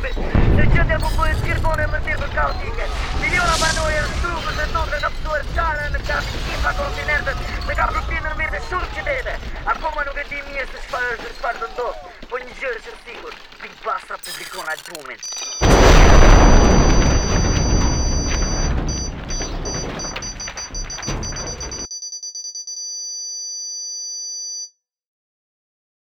bombit. Se gjendja po bëhet gjithmonë më tepër kaotike. Miliona banorë janë shtruar në tokë të kapsuar çare në kafshë të pa kontinentit. Ne ka rrugën në mirë të shumë qytete. Akoma nuk e di mirë se çfarë është çfarë do të ndodh, po një gjë është sigurt. Big Basta publikon albumin. Thank you.